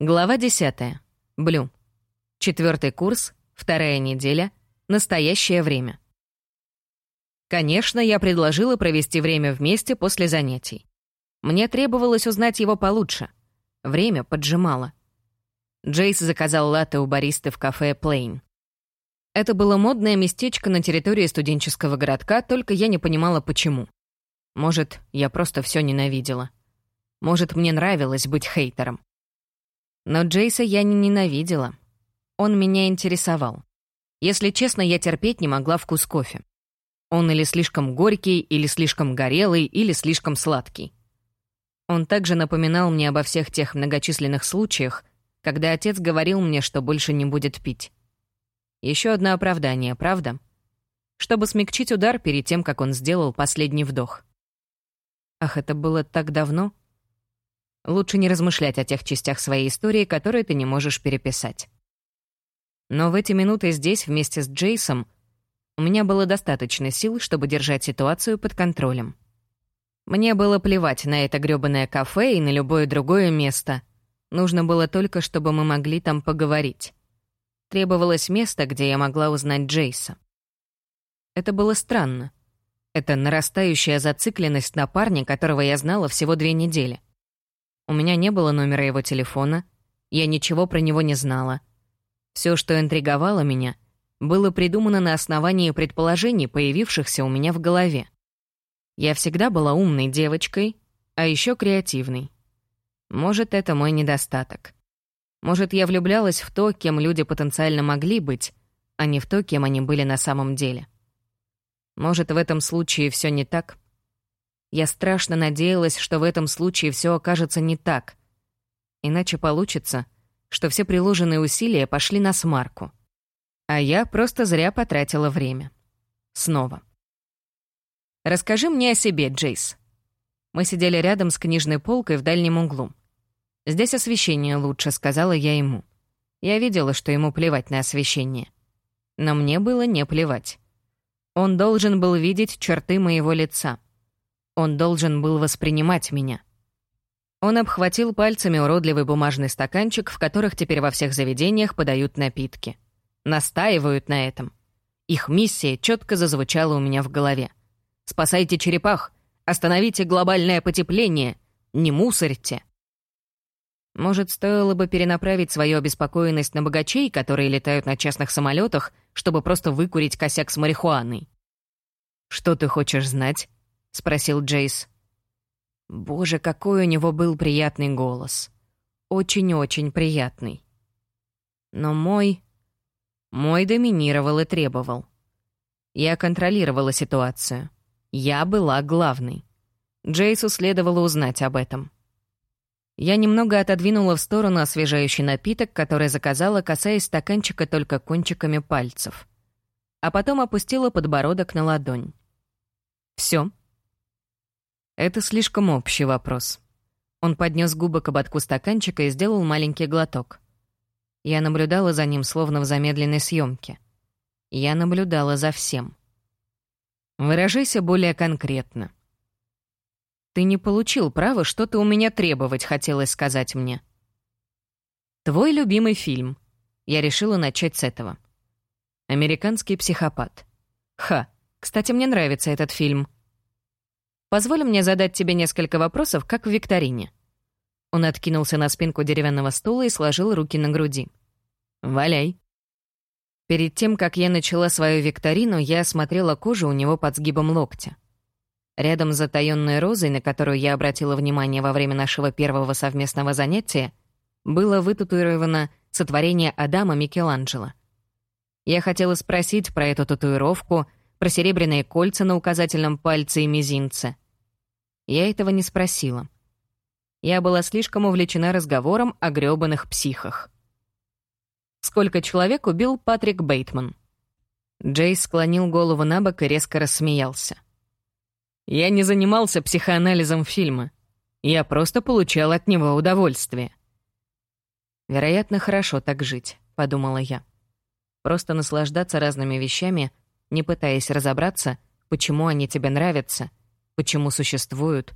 Глава 10. Блю. Четвертый курс, вторая неделя, настоящее время. Конечно, я предложила провести время вместе после занятий. Мне требовалось узнать его получше. Время поджимало. Джейс заказал латте у баристы в кафе «Плейн». Это было модное местечко на территории студенческого городка, только я не понимала, почему. Может, я просто все ненавидела. Может, мне нравилось быть хейтером. Но Джейса я не ненавидела. Он меня интересовал. Если честно, я терпеть не могла вкус кофе. Он или слишком горький, или слишком горелый, или слишком сладкий. Он также напоминал мне обо всех тех многочисленных случаях, когда отец говорил мне, что больше не будет пить. Еще одно оправдание, правда? Чтобы смягчить удар перед тем, как он сделал последний вдох. Ах, это было так давно — Лучше не размышлять о тех частях своей истории, которые ты не можешь переписать. Но в эти минуты здесь, вместе с Джейсом, у меня было достаточно сил, чтобы держать ситуацию под контролем. Мне было плевать на это грёбаное кафе и на любое другое место. Нужно было только, чтобы мы могли там поговорить. Требовалось место, где я могла узнать Джейса. Это было странно. Это нарастающая зацикленность на парне, которого я знала всего две недели. У меня не было номера его телефона, я ничего про него не знала. Все, что интриговало меня, было придумано на основании предположений, появившихся у меня в голове. Я всегда была умной девочкой, а еще креативной. Может, это мой недостаток. Может, я влюблялась в то, кем люди потенциально могли быть, а не в то, кем они были на самом деле. Может, в этом случае все не так — я страшно надеялась, что в этом случае все окажется не так. Иначе получится, что все приложенные усилия пошли на смарку. А я просто зря потратила время. Снова. «Расскажи мне о себе, Джейс». Мы сидели рядом с книжной полкой в дальнем углу. «Здесь освещение лучше», — сказала я ему. Я видела, что ему плевать на освещение. Но мне было не плевать. Он должен был видеть черты моего лица — он должен был воспринимать меня. Он обхватил пальцами уродливый бумажный стаканчик, в которых теперь во всех заведениях подают напитки. Настаивают на этом. Их миссия четко зазвучала у меня в голове. «Спасайте черепах! Остановите глобальное потепление! Не мусорьте!» Может, стоило бы перенаправить свою обеспокоенность на богачей, которые летают на частных самолетах, чтобы просто выкурить косяк с марихуаной? «Что ты хочешь знать?» — спросил Джейс. Боже, какой у него был приятный голос. Очень-очень приятный. Но мой... Мой доминировал и требовал. Я контролировала ситуацию. Я была главной. Джейсу следовало узнать об этом. Я немного отодвинула в сторону освежающий напиток, который заказала, касаясь стаканчика только кончиками пальцев. А потом опустила подбородок на ладонь. Все, это слишком общий вопрос. Он поднес губы к ободку стаканчика и сделал маленький глоток. Я наблюдала за ним, словно в замедленной съемке. Я наблюдала за всем. Выражайся более конкретно. Ты не получил права что-то у меня требовать, хотелось сказать мне. Твой любимый фильм. Я решила начать с этого. Американский психопат. Ха, кстати, мне нравится этот фильм. Позволь мне задать тебе несколько вопросов, как в викторине». Он откинулся на спинку деревянного стула и сложил руки на груди. «Валяй». Перед тем, как я начала свою викторину, я осмотрела кожу у него под сгибом локтя. Рядом с затаённой розой, на которую я обратила внимание во время нашего первого совместного занятия, было вытатуировано сотворение Адама Микеланджело. Я хотела спросить про эту татуировку — про серебряные кольца на указательном пальце и мизинце. Я этого не спросила. Я была слишком увлечена разговором о грёбаных психах. Сколько человек убил Патрик Бейтман? Джейс склонил голову на бок и резко рассмеялся. Я не занимался психоанализом фильма. Я просто получал от него удовольствие. Вероятно, хорошо так жить, подумала я. Просто наслаждаться разными вещами, не пытаясь разобраться, почему они тебе нравятся, почему существуют,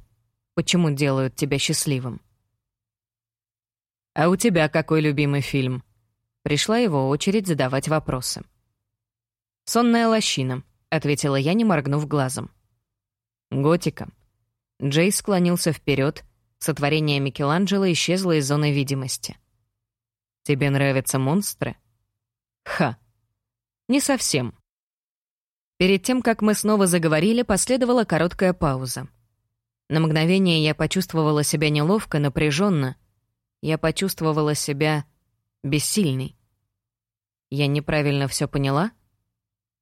почему делают тебя счастливым. «А у тебя какой любимый фильм?» Пришла его очередь задавать вопросы. «Сонная лощина», — ответила я, не моргнув глазом. «Готика». Джей склонился вперед, сотворение Микеланджело исчезло из зоны видимости. «Тебе нравятся монстры?» «Ха». «Не совсем». Перед тем, как мы снова заговорили, последовала короткая пауза. На мгновение я почувствовала себя неловко, напряженно. Я почувствовала себя бессильной. Я неправильно все поняла?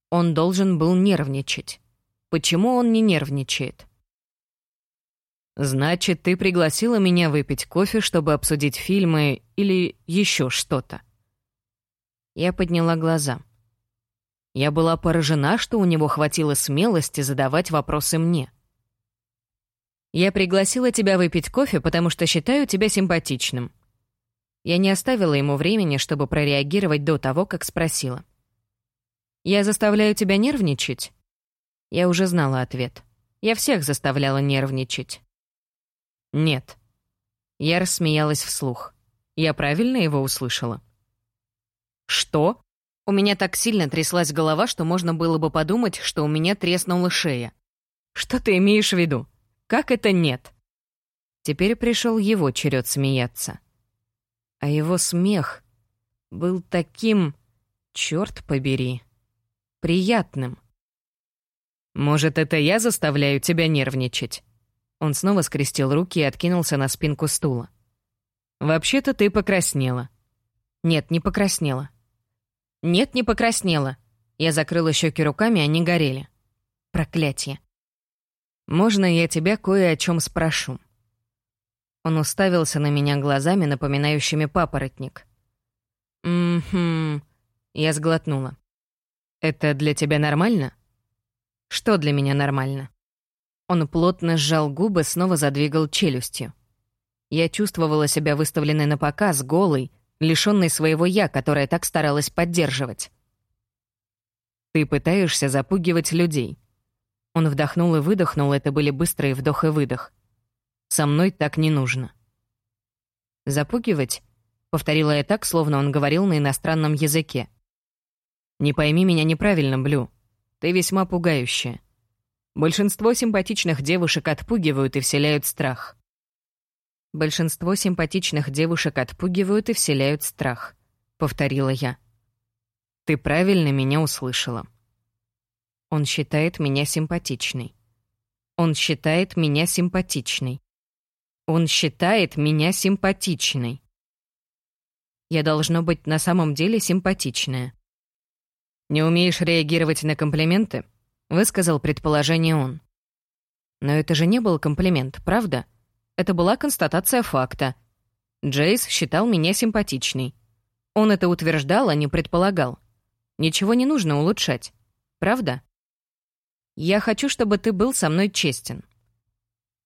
Он должен был нервничать. Почему он не нервничает? «Значит, ты пригласила меня выпить кофе, чтобы обсудить фильмы или еще что-то?» Я подняла глаза. Я была поражена, что у него хватило смелости задавать вопросы мне. «Я пригласила тебя выпить кофе, потому что считаю тебя симпатичным». Я не оставила ему времени, чтобы прореагировать до того, как спросила. «Я заставляю тебя нервничать?» Я уже знала ответ. Я всех заставляла нервничать. «Нет». Я рассмеялась вслух. Я правильно его услышала? «Что?» У меня так сильно тряслась голова, что можно было бы подумать, что у меня треснула шея. «Что ты имеешь в виду? Как это нет?» Теперь пришел его черед смеяться. А его смех был таким, черт побери, приятным. «Может, это я заставляю тебя нервничать?» Он снова скрестил руки и откинулся на спинку стула. «Вообще-то ты покраснела». «Нет, не покраснела». «Нет, не покраснела». Я закрыла щеки руками, они горели. Проклятие. «Можно я тебя кое о чем спрошу?» Он уставился на меня глазами, напоминающими папоротник. «М-хм...» Я сглотнула. «Это для тебя нормально?» «Что для меня нормально?» Он плотно сжал губы, снова задвигал челюстью. Я чувствовала себя выставленной на показ, голой, лишённой своего «я», которое так старалась поддерживать. «Ты пытаешься запугивать людей». Он вдохнул и выдохнул, это были быстрые вдох и выдох. «Со мной так не нужно». «Запугивать?» — повторила я так, словно он говорил на иностранном языке. «Не пойми меня неправильно, Блю. Ты весьма пугающая. Большинство симпатичных девушек отпугивают и вселяют страх. Большинство симпатичных девушек отпугивают и вселяют страх, повторила я. Ты правильно меня услышала. Он считает меня симпатичной. Он считает меня симпатичной. Он считает меня симпатичной. Я должно быть на самом деле симпатичная. Не умеешь реагировать на комплименты? высказал предположение он. Но это же не был комплимент, правда? Это была констатация факта. Джейс считал меня симпатичной. Он это утверждал, а не предполагал. Ничего не нужно улучшать. Правда? Я хочу, чтобы ты был со мной честен.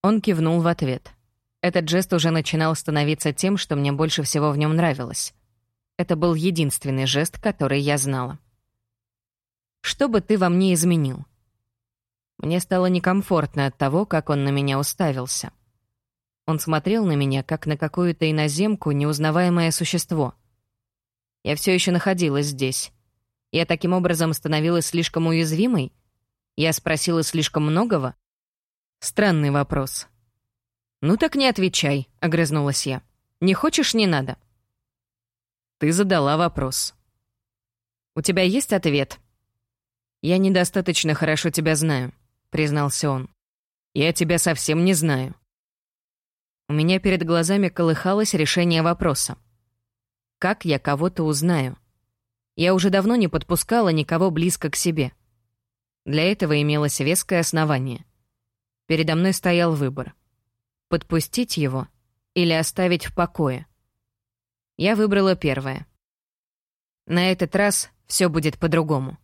Он кивнул в ответ. Этот жест уже начинал становиться тем, что мне больше всего в нем нравилось. Это был единственный жест, который я знала. Что бы ты во мне изменил? Мне стало некомфортно от того, как он на меня уставился. Он смотрел на меня, как на какую-то иноземку, неузнаваемое существо. Я все еще находилась здесь. Я таким образом становилась слишком уязвимой? Я спросила слишком многого? Странный вопрос. «Ну так не отвечай», — огрызнулась я. «Не хочешь — не надо». Ты задала вопрос. «У тебя есть ответ?» «Я недостаточно хорошо тебя знаю признался он. «Я тебя совсем не знаю». У меня перед глазами колыхалось решение вопроса. Как я кого-то узнаю? Я уже давно не подпускала никого близко к себе. Для этого имелось веское основание. Передо мной стоял выбор. Подпустить его или оставить в покое. Я выбрала первое. На этот раз все будет по-другому.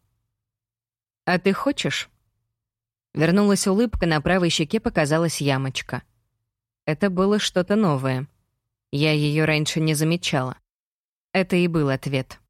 «А ты хочешь?» Вернулась улыбка, на правой щеке показалась ямочка. Это было что-то новое. Я ее раньше не замечала. Это и был ответ.